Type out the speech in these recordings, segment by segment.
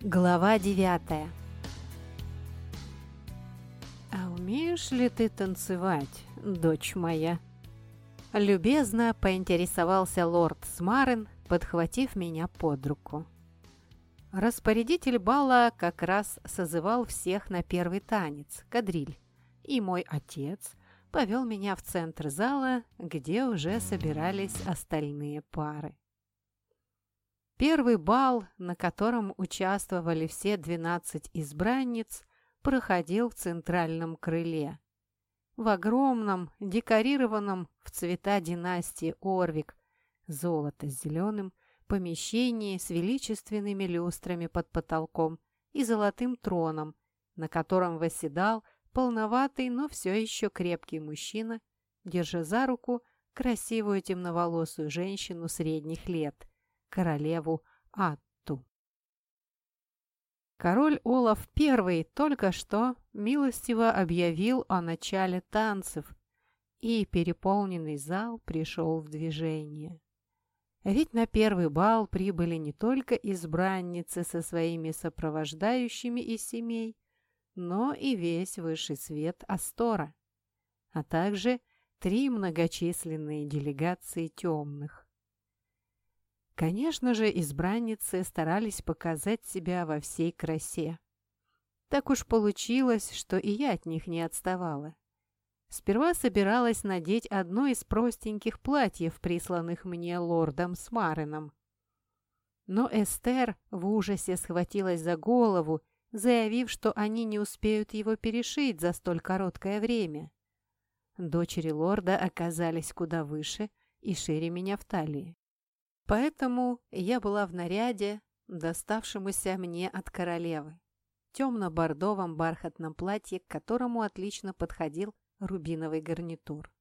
Глава девятая «А умеешь ли ты танцевать, дочь моя?» Любезно поинтересовался лорд Смарен, подхватив меня под руку. Распорядитель бала как раз созывал всех на первый танец, кадриль, и мой отец повел меня в центр зала, где уже собирались остальные пары. Первый бал, на котором участвовали все 12 избранниц, проходил в центральном крыле. В огромном, декорированном в цвета династии Орвик, золото с зеленым, помещении с величественными люстрами под потолком и золотым троном, на котором восседал полноватый, но все еще крепкий мужчина, держа за руку красивую темноволосую женщину средних лет – королеву Атту. Король Олаф I только что милостиво объявил о начале танцев, и переполненный зал пришел в движение. Ведь на первый бал прибыли не только избранницы со своими сопровождающими из семей, но и весь высший свет Астора, а также три многочисленные делегации темных. Конечно же, избранницы старались показать себя во всей красе. Так уж получилось, что и я от них не отставала. Сперва собиралась надеть одно из простеньких платьев, присланных мне лордом Смарином. Но Эстер в ужасе схватилась за голову, заявив, что они не успеют его перешить за столь короткое время. Дочери лорда оказались куда выше и шире меня в талии. Поэтому я была в наряде, доставшемуся мне от королевы, темно-бордовом бархатном платье, к которому отлично подходил рубиновый гарнитур.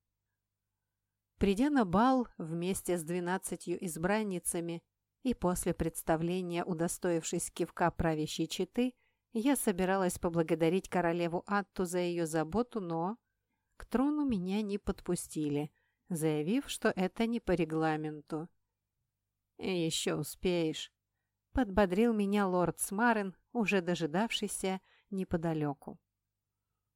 Придя на бал вместе с двенадцатью избранницами и после представления, удостоившись кивка правящей четы, я собиралась поблагодарить королеву Атту за ее заботу, но к трону меня не подпустили, заявив, что это не по регламенту. «Еще успеешь», — подбодрил меня лорд Смарен, уже дожидавшийся неподалеку.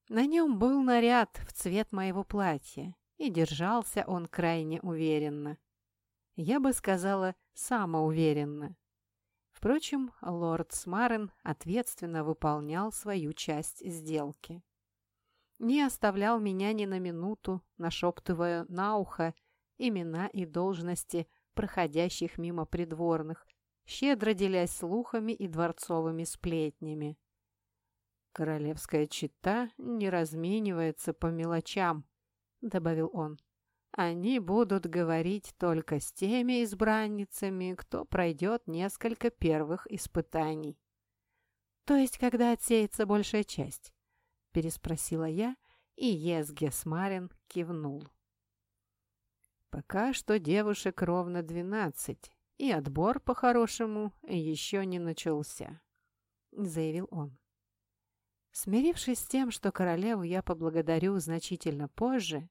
На нем был наряд в цвет моего платья, и держался он крайне уверенно. Я бы сказала, самоуверенно. Впрочем, лорд Смарен ответственно выполнял свою часть сделки. Не оставлял меня ни на минуту, нашептывая на ухо имена и должности проходящих мимо придворных, щедро делясь слухами и дворцовыми сплетнями. «Королевская чита не разменивается по мелочам», — добавил он. «Они будут говорить только с теми избранницами, кто пройдет несколько первых испытаний». «То есть, когда отсеется большая часть?» — переспросила я, и Езге Смарин кивнул. Пока что девушек ровно двенадцать, и отбор, по-хорошему, еще не начался», — заявил он. Смирившись с тем, что королеву я поблагодарю значительно позже,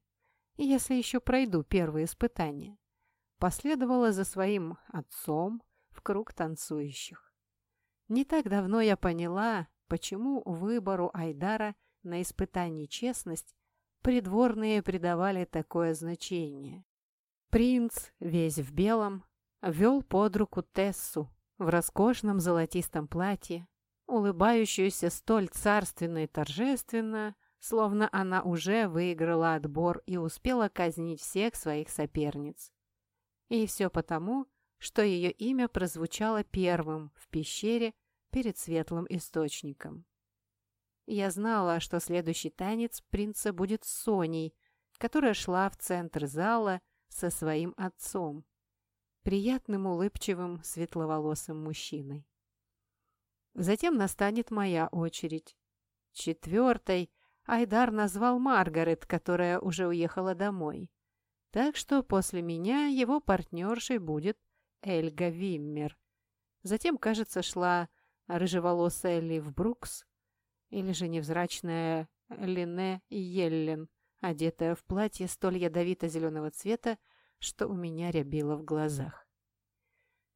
если еще пройду первые испытания, последовала за своим отцом в круг танцующих. Не так давно я поняла, почему выбору Айдара на испытании честность придворные придавали такое значение. Принц, весь в белом, вел под руку Тессу в роскошном золотистом платье, улыбающуюся столь царственно и торжественно, словно она уже выиграла отбор и успела казнить всех своих соперниц. И все потому, что ее имя прозвучало первым в пещере перед светлым источником. Я знала, что следующий танец принца будет с Соней, которая шла в центр зала со своим отцом, приятным улыбчивым светловолосым мужчиной. Затем настанет моя очередь. Четвертой Айдар назвал Маргарет, которая уже уехала домой. Так что после меня его партнершей будет Эльга Виммер. Затем, кажется, шла рыжеволосая Лив Брукс или же невзрачная Лине Йеллен, одетая в платье столь ядовито-зеленого цвета, что у меня рябило в глазах.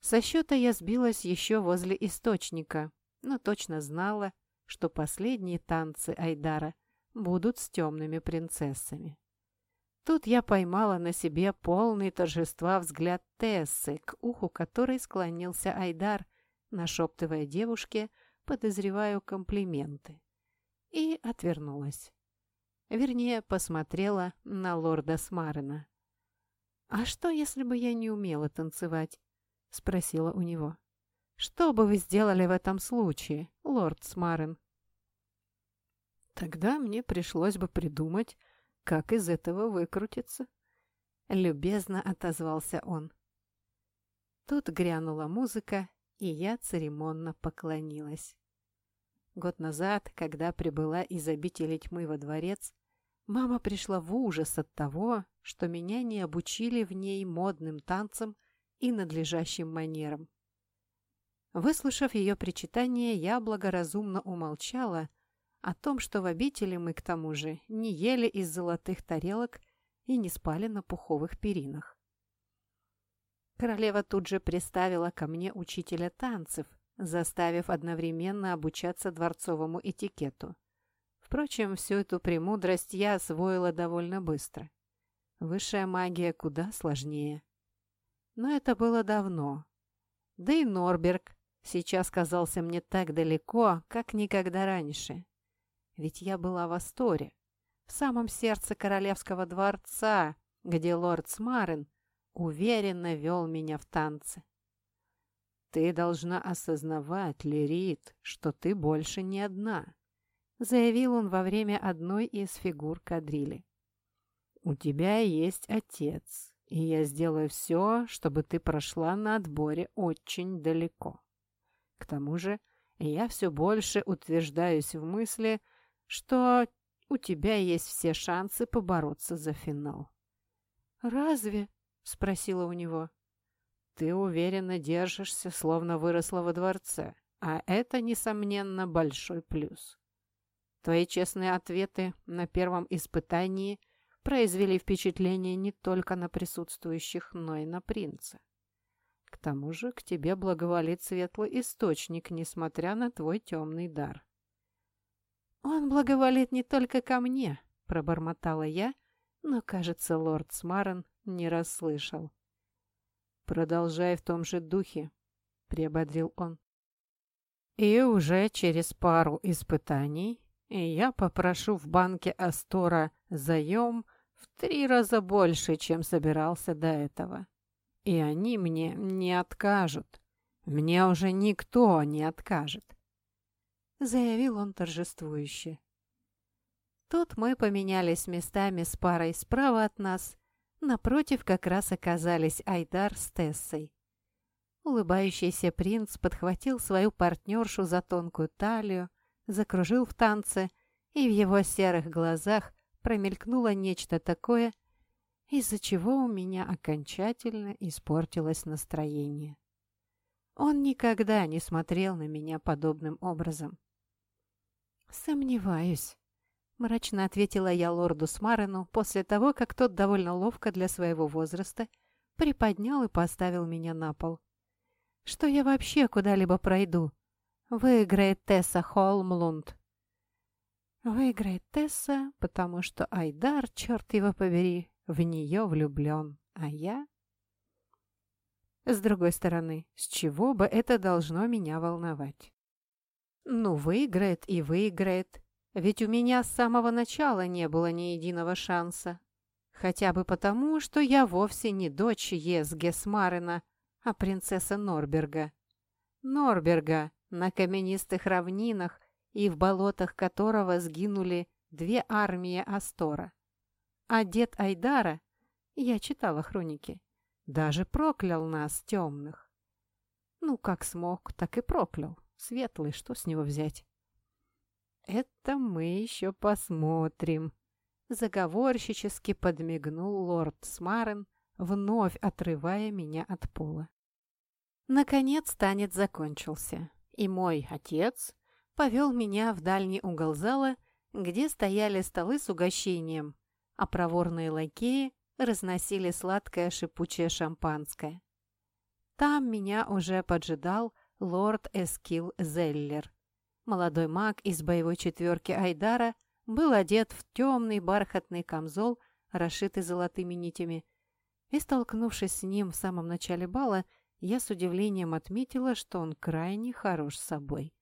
Со счета я сбилась еще возле источника, но точно знала, что последние танцы Айдара будут с темными принцессами. Тут я поймала на себе полный торжества взгляд Тессы, к уху которой склонился Айдар, нашептывая девушке, подозреваю, комплименты. И отвернулась. Вернее, посмотрела на лорда Смарена. «А что, если бы я не умела танцевать?» — спросила у него. «Что бы вы сделали в этом случае, лорд Смарен?» Тогда мне пришлось бы придумать, как из этого выкрутиться. Любезно отозвался он. Тут грянула музыка, и я церемонно поклонилась. Год назад, когда прибыла из обители тьмы во дворец, мама пришла в ужас от того, что меня не обучили в ней модным танцам и надлежащим манерам. Выслушав ее причитание, я благоразумно умолчала, о том, что в обители мы, к тому же, не ели из золотых тарелок и не спали на пуховых перинах. Королева тут же приставила ко мне учителя танцев, заставив одновременно обучаться дворцовому этикету. Впрочем, всю эту премудрость я освоила довольно быстро. Высшая магия куда сложнее. Но это было давно. Да и Норберг сейчас казался мне так далеко, как никогда раньше. Ведь я была в Асторе, в самом сердце королевского дворца, где лорд Смарен уверенно вел меня в танцы. «Ты должна осознавать, Лерит, что ты больше не одна», заявил он во время одной из фигур кадрили. «У тебя есть отец, и я сделаю все, чтобы ты прошла на отборе очень далеко. К тому же я все больше утверждаюсь в мысли, что у тебя есть все шансы побороться за финал. «Разве?» — спросила у него. «Ты уверенно держишься, словно выросла во дворце, а это, несомненно, большой плюс. Твои честные ответы на первом испытании произвели впечатление не только на присутствующих, но и на принца. К тому же к тебе благоволит светлый источник, несмотря на твой темный дар. «Он благоволит не только ко мне», — пробормотала я, но, кажется, лорд Смарен не расслышал. «Продолжай в том же духе», — приободрил он. «И уже через пару испытаний я попрошу в банке Астора заем в три раза больше, чем собирался до этого. И они мне не откажут. Мне уже никто не откажет заявил он торжествующе. Тут мы поменялись местами с парой справа от нас. Напротив как раз оказались Айдар с Тессой. Улыбающийся принц подхватил свою партнершу за тонкую талию, закружил в танце, и в его серых глазах промелькнуло нечто такое, из-за чего у меня окончательно испортилось настроение. Он никогда не смотрел на меня подобным образом. «Сомневаюсь», — мрачно ответила я лорду Смарену после того, как тот довольно ловко для своего возраста приподнял и поставил меня на пол. «Что я вообще куда-либо пройду? Выиграет Тесса Холмлунд». «Выиграет Тесса, потому что Айдар, черт его побери, в нее влюблен, а я...» С другой стороны, с чего бы это должно меня волновать? Ну, выиграет и выиграет. Ведь у меня с самого начала не было ни единого шанса. Хотя бы потому, что я вовсе не дочь Езге Смарена, а принцесса Норберга. Норберга, на каменистых равнинах и в болотах которого сгинули две армии Астора. А дед Айдара, я читала хроники, даже проклял нас, темных. Ну, как смог, так и проклял. Светлый, что с него взять? «Это мы еще посмотрим», — заговорщически подмигнул лорд Смарен, вновь отрывая меня от пола. Наконец танец закончился, и мой отец повел меня в дальний угол зала, где стояли столы с угощением, а проворные лакеи разносили сладкое шипучее шампанское. Там меня уже поджидал лорд Эскил Зеллер, молодой маг из боевой четверки Айдара, был одет в темный бархатный камзол, расшитый золотыми нитями. И, столкнувшись с ним в самом начале бала, я с удивлением отметила, что он крайне хорош собой.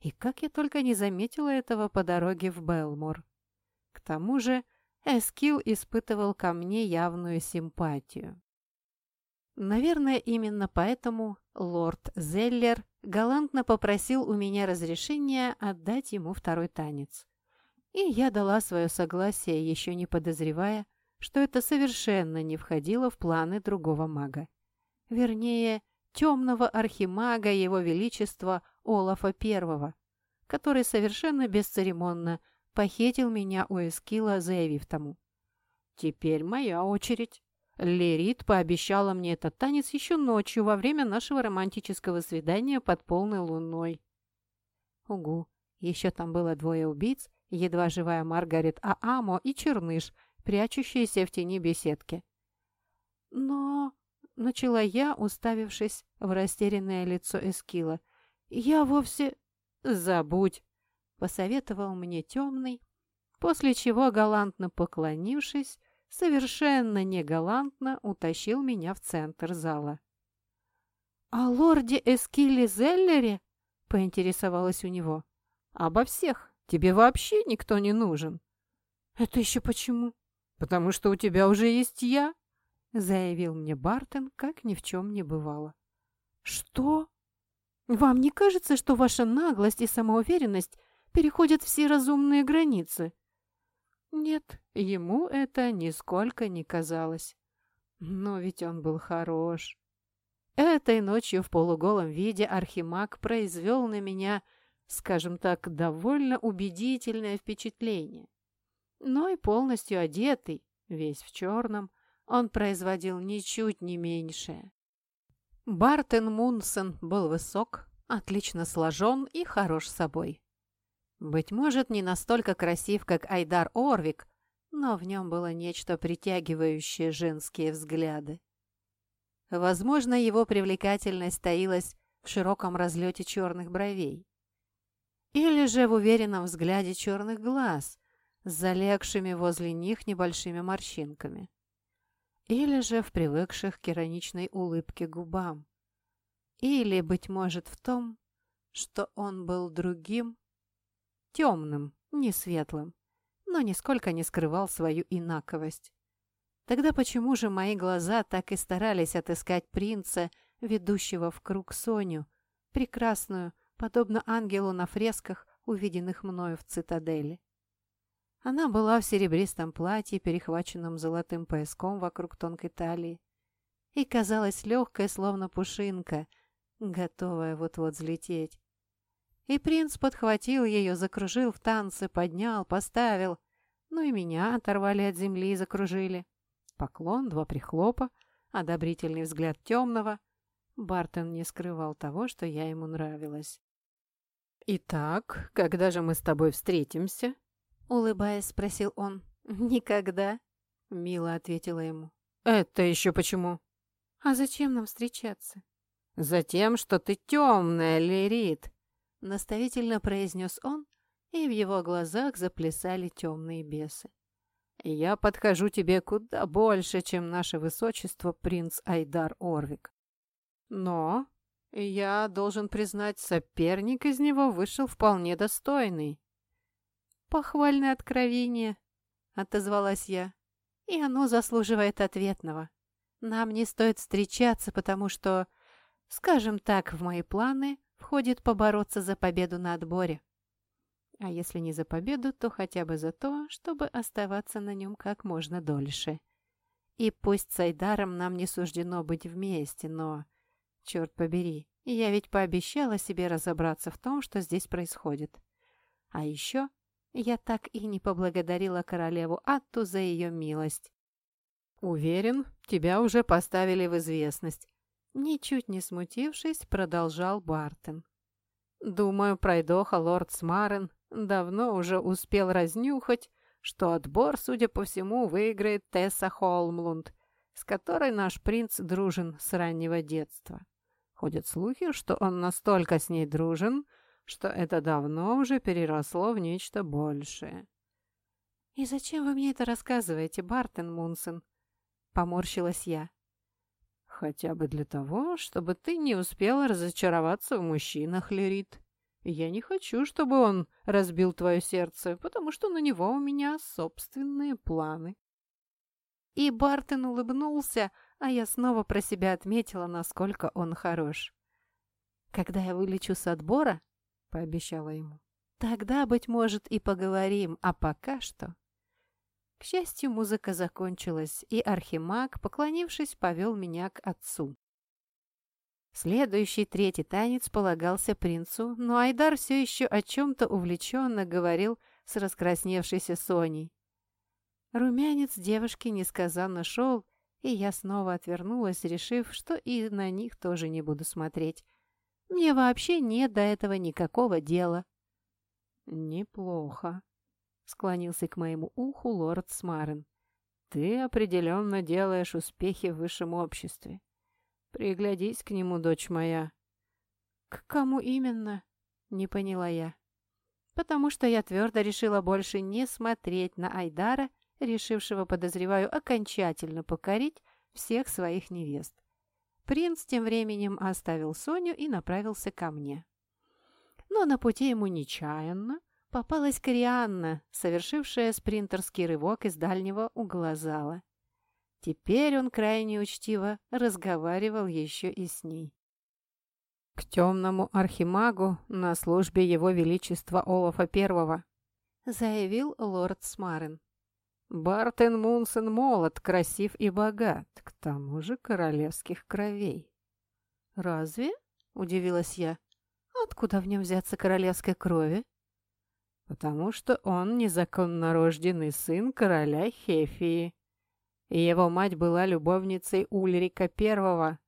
И как я только не заметила этого по дороге в Белмор. К тому же Эскил испытывал ко мне явную симпатию. Наверное, именно поэтому лорд Зеллер галантно попросил у меня разрешения отдать ему второй танец. И я дала свое согласие, еще не подозревая, что это совершенно не входило в планы другого мага. Вернее, темного архимага Его Величества Олафа I, который совершенно бесцеремонно похитил меня у Эскила, заявив тому. «Теперь моя очередь». Лерит пообещала мне этот танец еще ночью во время нашего романтического свидания под полной луной. Угу, еще там было двое убийц, едва живая Маргарет Аамо и Черныш, прячущиеся в тени беседки. Но... — начала я, уставившись в растерянное лицо Эскила. «Я вовсе...» «Забудь!» — посоветовал мне темный, после чего, галантно поклонившись, совершенно негалантно утащил меня в центр зала. «О лорде Эскиле Зеллере?» — поинтересовалась у него. «Обо всех. Тебе вообще никто не нужен». «Это еще почему?» «Потому что у тебя уже есть я», заявил мне Бартон, как ни в чем не бывало. «Что? Вам не кажется, что ваша наглость и самоуверенность переходят все разумные границы?» Нет, ему это нисколько не казалось. Но ведь он был хорош. Этой ночью в полуголом виде Архимаг произвел на меня, скажем так, довольно убедительное впечатление. Но и полностью одетый, весь в черном, он производил ничуть не меньшее. Бартен Мунсон был высок, отлично сложен и хорош собой. Быть может, не настолько красив, как Айдар Орвик, но в нем было нечто притягивающее женские взгляды. Возможно, его привлекательность таилась в широком разлете черных бровей. Или же в уверенном взгляде черных глаз, с залегшими возле них небольшими морщинками или же в привыкших к ироничной улыбке губам. Или, быть может, в том, что он был другим, темным, не светлым, но нисколько не скрывал свою инаковость. Тогда почему же мои глаза так и старались отыскать принца, ведущего в круг Соню, прекрасную, подобно ангелу на фресках, увиденных мною в цитадели? Она была в серебристом платье, перехваченном золотым пояском вокруг тонкой талии, и казалась легкой, словно пушинка, готовая вот-вот взлететь. И принц подхватил ее, закружил в танце, поднял, поставил. Ну и меня оторвали от земли и закружили. Поклон, два прихлопа, одобрительный взгляд темного. Бартон не скрывал того, что я ему нравилась. «Итак, когда же мы с тобой встретимся?» Улыбаясь, спросил он. «Никогда», — мило ответила ему. «Это еще почему?» «А зачем нам встречаться?» «Затем, что ты темная, Лерит», — наставительно произнес он, и в его глазах заплясали темные бесы. «Я подхожу тебе куда больше, чем наше высочество принц Айдар Орвик. Но, я должен признать, соперник из него вышел вполне достойный. «Похвальное откровение», — отозвалась я. «И оно заслуживает ответного. Нам не стоит встречаться, потому что, скажем так, в мои планы входит побороться за победу на отборе. А если не за победу, то хотя бы за то, чтобы оставаться на нем как можно дольше. И пусть с Айдаром нам не суждено быть вместе, но... Черт побери, я ведь пообещала себе разобраться в том, что здесь происходит. А еще я так и не поблагодарила королеву Атту за ее милость. «Уверен, тебя уже поставили в известность», — ничуть не смутившись, продолжал Бартон. «Думаю, пройдоха лорд Смарен давно уже успел разнюхать, что отбор, судя по всему, выиграет Тесса Холмлунд, с которой наш принц дружен с раннего детства. Ходят слухи, что он настолько с ней дружен, что это давно уже переросло в нечто большее. «И зачем вы мне это рассказываете, Бартен Мунсен?» — поморщилась я. «Хотя бы для того, чтобы ты не успела разочароваться в мужчинах, Лерит. Я не хочу, чтобы он разбил твое сердце, потому что на него у меня собственные планы». И Бартен улыбнулся, а я снова про себя отметила, насколько он хорош. «Когда я вылечу с отбора», — пообещала ему, — «тогда, быть может, и поговорим, а пока что...» К счастью, музыка закончилась, и Архимаг, поклонившись, повел меня к отцу. Следующий третий танец полагался принцу, но Айдар все еще о чем-то увлеченно говорил с раскрасневшейся Соней. Румянец девушки несказанно шел, и я снова отвернулась, решив, что и на них тоже не буду смотреть. Мне вообще нет до этого никакого дела. «Неплохо», — склонился к моему уху лорд Смарен. «Ты определенно делаешь успехи в высшем обществе. Приглядись к нему, дочь моя». «К кому именно?» — не поняла я. Потому что я твердо решила больше не смотреть на Айдара, решившего, подозреваю, окончательно покорить всех своих невест. Принц тем временем оставил Соню и направился ко мне. Но на пути ему нечаянно попалась Корианна, совершившая спринтерский рывок из дальнего угла зала. Теперь он крайне учтиво разговаривал еще и с ней. «К темному архимагу на службе его величества Олафа Первого», заявил лорд Смарен. Бартен Мунсен молод, красив и богат, к тому же королевских кровей. «Разве?» — удивилась я. «Откуда в нем взяться королевской крови?» «Потому что он незаконно рожденный сын короля Хефии. Его мать была любовницей Ульрика I,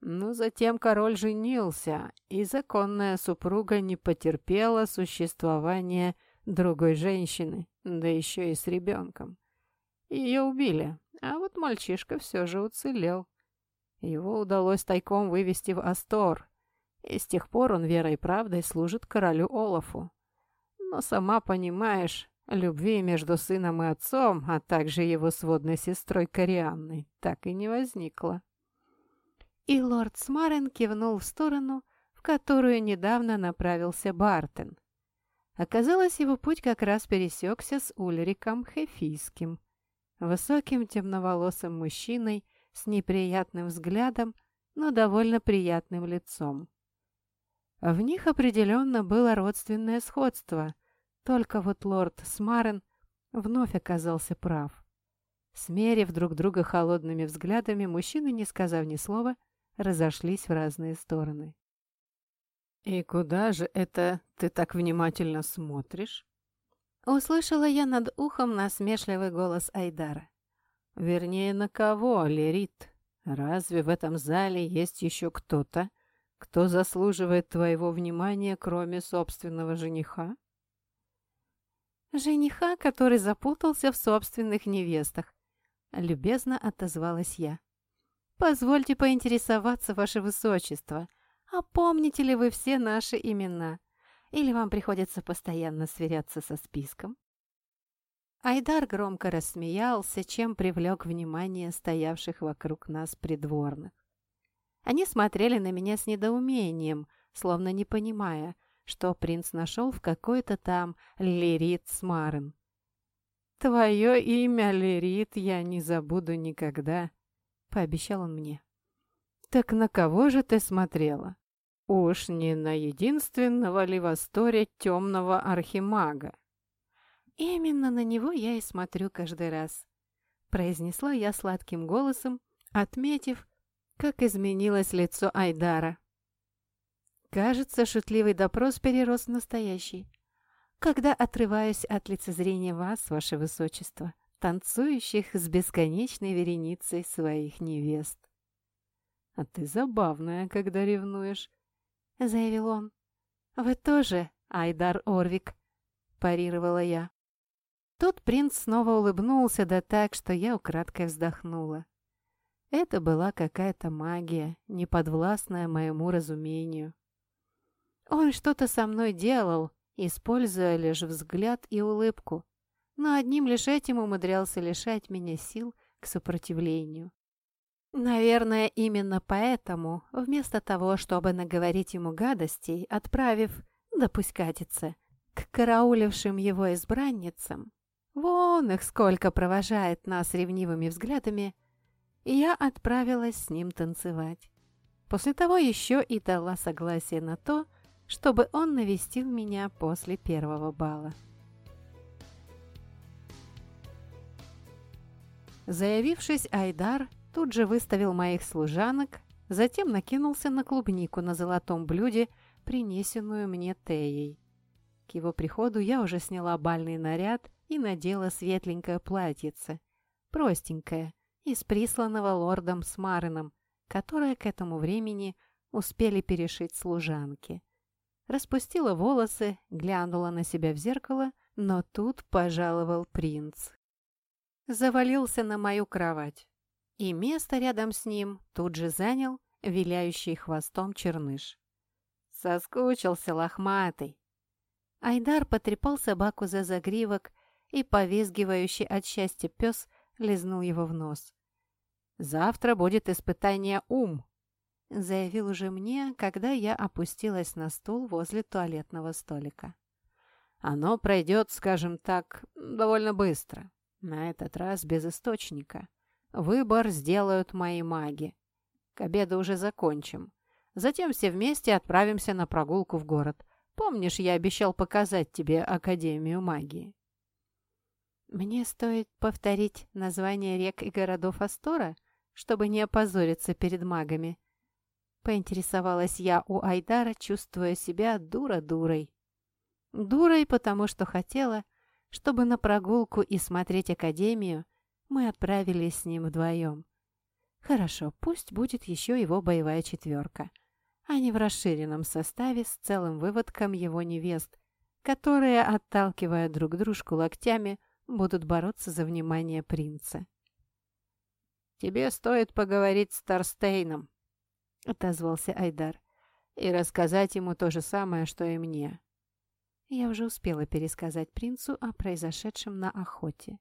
но затем король женился, и законная супруга не потерпела существования другой женщины, да еще и с ребенком. Ее убили, а вот мальчишка все же уцелел. Его удалось тайком вывести в Астор, и с тех пор он верой и правдой служит королю Олафу. Но сама понимаешь, любви между сыном и отцом, а также его сводной сестрой Корианной, так и не возникло. И лорд Смарен кивнул в сторону, в которую недавно направился Бартен. Оказалось, его путь как раз пересекся с Ульриком Хефийским – высоким темноволосым мужчиной с неприятным взглядом, но довольно приятным лицом. В них определенно было родственное сходство, только вот лорд Смарен вновь оказался прав. Смерив друг друга холодными взглядами, мужчины, не сказав ни слова, разошлись в разные стороны. «И куда же это ты так внимательно смотришь?» Услышала я над ухом насмешливый голос Айдара. «Вернее, на кого, Лерит? Разве в этом зале есть еще кто-то, кто заслуживает твоего внимания, кроме собственного жениха?» «Жениха, который запутался в собственных невестах», — любезно отозвалась я. «Позвольте поинтересоваться, ваше высочество, а помните ли вы все наши имена?» Или вам приходится постоянно сверяться со списком?» Айдар громко рассмеялся, чем привлек внимание стоявших вокруг нас придворных. Они смотрели на меня с недоумением, словно не понимая, что принц нашел в какой-то там Лирит Смарен. «Твое имя, Лирит, я не забуду никогда», — пообещал он мне. «Так на кого же ты смотрела?» Уж не на единственного ли в Асторе темного архимага? «Именно на него я и смотрю каждый раз», — произнесла я сладким голосом, отметив, как изменилось лицо Айдара. Кажется, шутливый допрос перерос в настоящий. Когда отрываюсь от лицезрения вас, ваше высочество, танцующих с бесконечной вереницей своих невест. А ты забавная, когда ревнуешь, — заявил он. «Вы тоже, Айдар Орвик», — парировала я. Тут принц снова улыбнулся, да так, что я украдкой вздохнула. Это была какая-то магия, неподвластная моему разумению. Он что-то со мной делал, используя лишь взгляд и улыбку, но одним лишь этим умудрялся лишать меня сил к сопротивлению. Наверное, именно поэтому, вместо того, чтобы наговорить ему гадостей, отправив, да пусть катится, к караулившим его избранницам, вон их сколько провожает нас ревнивыми взглядами, я отправилась с ним танцевать. После того еще и дала согласие на то, чтобы он навестил меня после первого бала. Заявившись, Айдар тут же выставил моих служанок, затем накинулся на клубнику на золотом блюде, принесенную мне Теей. К его приходу я уже сняла бальный наряд и надела светленькое платьице, простенькое, из присланного лордом с Марином, которое к этому времени успели перешить служанки. Распустила волосы, глянула на себя в зеркало, но тут пожаловал принц. Завалился на мою кровать, и место рядом с ним тут же занял виляющий хвостом черныш. Соскучился лохматый. Айдар потрепал собаку за загривок, и повизгивающий от счастья пес лизнул его в нос. «Завтра будет испытание ум», — заявил уже мне, когда я опустилась на стул возле туалетного столика. «Оно пройдет, скажем так, довольно быстро. На этот раз без источника. Выбор сделают мои маги. К обеду уже закончим. Затем все вместе отправимся на прогулку в город. Помнишь, я обещал показать тебе Академию магии?» «Мне стоит повторить название рек и городов Астора, чтобы не опозориться перед магами?» Поинтересовалась я у Айдара, чувствуя себя дура-дурой. Дурой, потому что хотела, чтобы на прогулку и смотреть Академию мы отправились с ним вдвоем. Хорошо, пусть будет еще его боевая четверка, а не в расширенном составе с целым выводком его невест, которые, отталкивая друг дружку локтями, будут бороться за внимание принца. «Тебе стоит поговорить с Торстейном», — отозвался Айдар, «и рассказать ему то же самое, что и мне». Я уже успела пересказать принцу о произошедшем на охоте.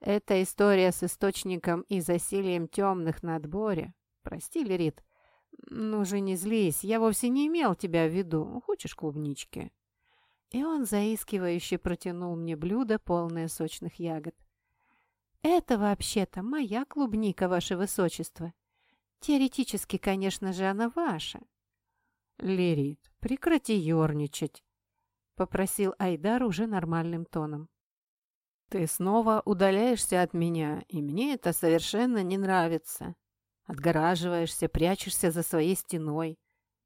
«Это история с источником и засилием темных на отборе. Прости, Лерит, ну же не злись, я вовсе не имел тебя в виду. Хочешь клубнички?» И он заискивающе протянул мне блюдо, полное сочных ягод. «Это вообще-то моя клубника, ваше высочество. Теоретически, конечно же, она ваша». «Лерит, прекрати ерничать», — попросил Айдар уже нормальным тоном. «Ты снова удаляешься от меня, и мне это совершенно не нравится. Отгораживаешься, прячешься за своей стеной,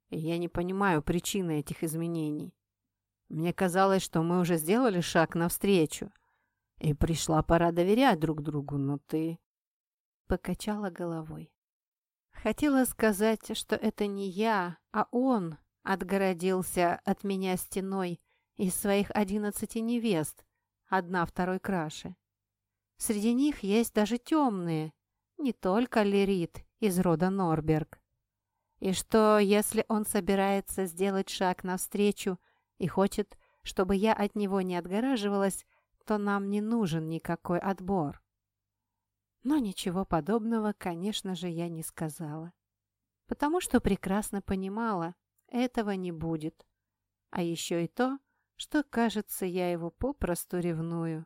и я не понимаю причины этих изменений. Мне казалось, что мы уже сделали шаг навстречу. И пришла пора доверять друг другу, но ты...» Покачала головой. Хотела сказать, что это не я, а он отгородился от меня стеной из своих одиннадцати невест, одна второй краше. Среди них есть даже темные, не только Лерит из рода Норберг. И что, если он собирается сделать шаг навстречу и хочет, чтобы я от него не отгораживалась, то нам не нужен никакой отбор. Но ничего подобного, конечно же, я не сказала. Потому что прекрасно понимала, этого не будет. А еще и то, что, кажется, я его попросту ревную.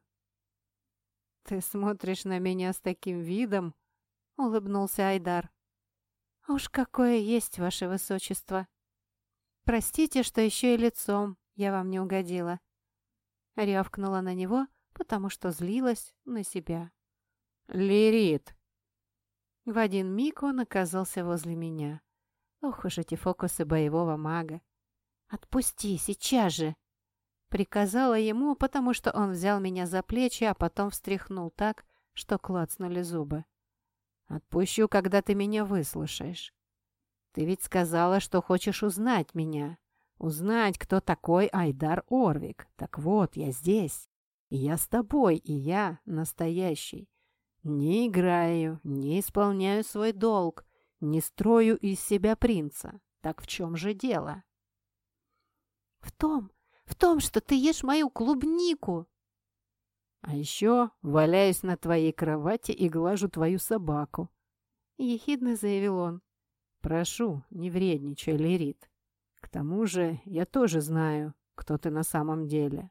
«Ты смотришь на меня с таким видом?» — улыбнулся Айдар. «Уж какое есть, ваше высочество!» «Простите, что еще и лицом я вам не угодила». Рявкнула на него, потому что злилась на себя. «Лирит!» В один миг он оказался возле меня. Ох уж эти фокусы боевого мага. «Отпусти, сейчас же!» Приказала ему, потому что он взял меня за плечи, а потом встряхнул так, что клацнули зубы. «Отпущу, когда ты меня выслушаешь. Ты ведь сказала, что хочешь узнать меня. Узнать, кто такой Айдар Орвик. Так вот, я здесь. И я с тобой, и я настоящий. Не играю, не исполняю свой долг, не строю из себя принца. Так в чем же дело?» том, в том, что ты ешь мою клубнику!» «А еще валяюсь на твоей кровати и глажу твою собаку», — ехидно заявил он. «Прошу, не вредничай, Лерит. К тому же я тоже знаю, кто ты на самом деле».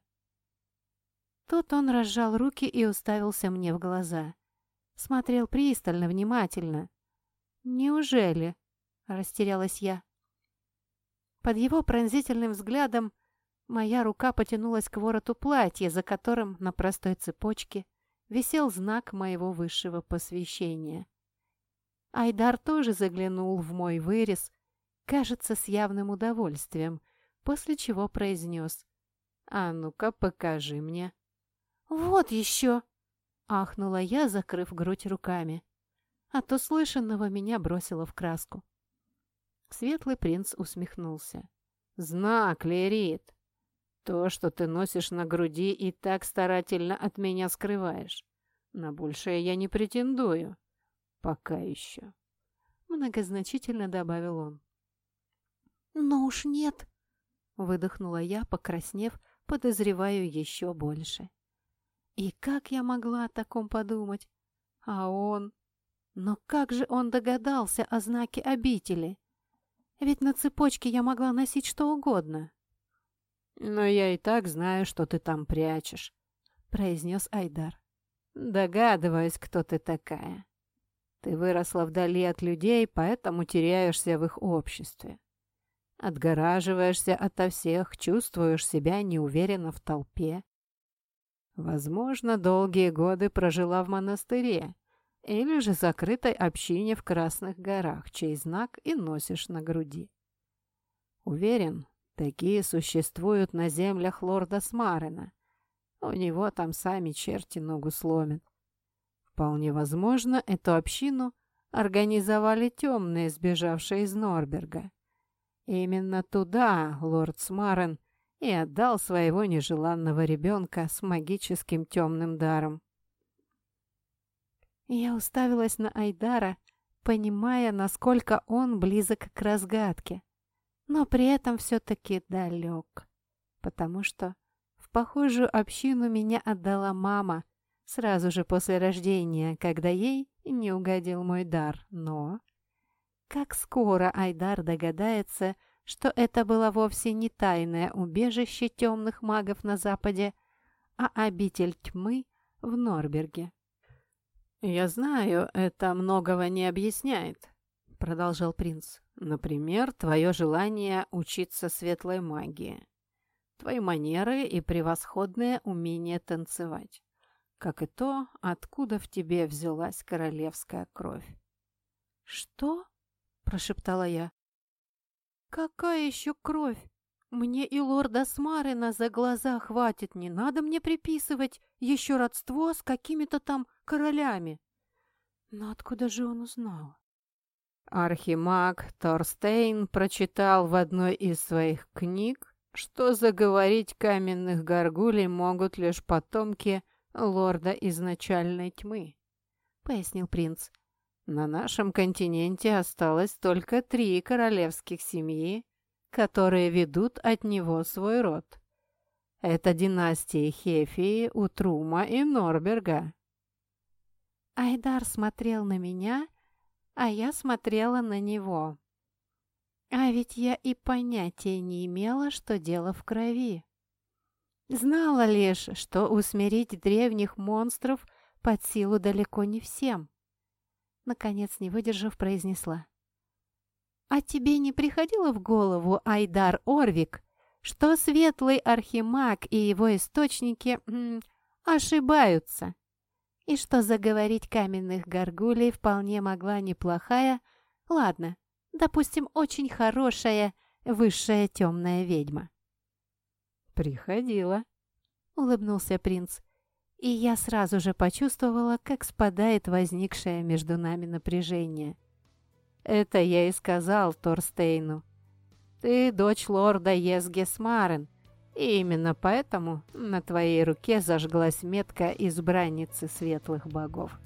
Тут он разжал руки и уставился мне в глаза. Смотрел пристально, внимательно. «Неужели?» — растерялась я. Под его пронзительным взглядом моя рука потянулась к вороту платья, за которым на простой цепочке висел знак моего высшего посвящения. Айдар тоже заглянул в мой вырез, кажется, с явным удовольствием, после чего произнес «А ну-ка, покажи мне». «Вот еще!» — ахнула я, закрыв грудь руками. От услышанного меня бросило в краску. Светлый принц усмехнулся. «Знак, Лерит! То, что ты носишь на груди, и так старательно от меня скрываешь. На большее я не претендую. Пока еще». Многозначительно добавил он. «Но уж нет!» — выдохнула я, покраснев, подозреваю еще больше. И как я могла о таком подумать? А он... Но как же он догадался о знаке обители? Ведь на цепочке я могла носить что угодно. «Но я и так знаю, что ты там прячешь», — произнес Айдар. «Догадываюсь, кто ты такая. Ты выросла вдали от людей, поэтому теряешься в их обществе. Отгораживаешься ото всех, чувствуешь себя неуверенно в толпе. Возможно, долгие годы прожила в монастыре или же закрытой общине в Красных горах, чей знак и носишь на груди. Уверен, такие существуют на землях лорда Смарена. У него там сами черти ногу сломят. Вполне возможно, эту общину организовали темные, сбежавшие из Норберга. Именно туда лорд Смарен и отдал своего нежеланного ребенка с магическим темным даром. Я уставилась на Айдара, понимая, насколько он близок к разгадке, но при этом все-таки далек, потому что в похожую общину меня отдала мама сразу же после рождения, когда ей не угодил мой дар, но... Как скоро Айдар догадается, что это было вовсе не тайное убежище темных магов на Западе, а обитель тьмы в Норберге. «Я знаю, это многого не объясняет», — продолжал принц. «Например, твое желание учиться светлой магии, твои манеры и превосходное умение танцевать, как и то, откуда в тебе взялась королевская кровь». «Что?» — прошептала я. «Какая еще кровь? Мне и лорда Смарина за глаза хватит, не надо мне приписывать еще родство с какими-то там королями». Но откуда же он узнал? Архимаг Торстейн прочитал в одной из своих книг, что заговорить каменных горгулей могут лишь потомки лорда изначальной тьмы, — пояснил принц. На нашем континенте осталось только три королевских семьи, которые ведут от него свой род. Это династии Хефии, Утрума и Норберга. Айдар смотрел на меня, а я смотрела на него. А ведь я и понятия не имела, что дело в крови. Знала лишь, что усмирить древних монстров под силу далеко не всем наконец не выдержав, произнесла. «А тебе не приходило в голову, Айдар Орвик, что светлый архимаг и его источники м, ошибаются, и что заговорить каменных горгулей вполне могла неплохая, ладно, допустим, очень хорошая высшая темная ведьма?» «Приходила», — улыбнулся принц и я сразу же почувствовала, как спадает возникшее между нами напряжение. Это я и сказал Торстейну. Ты дочь лорда Езгесмарен, и именно поэтому на твоей руке зажглась метка избранницы светлых богов.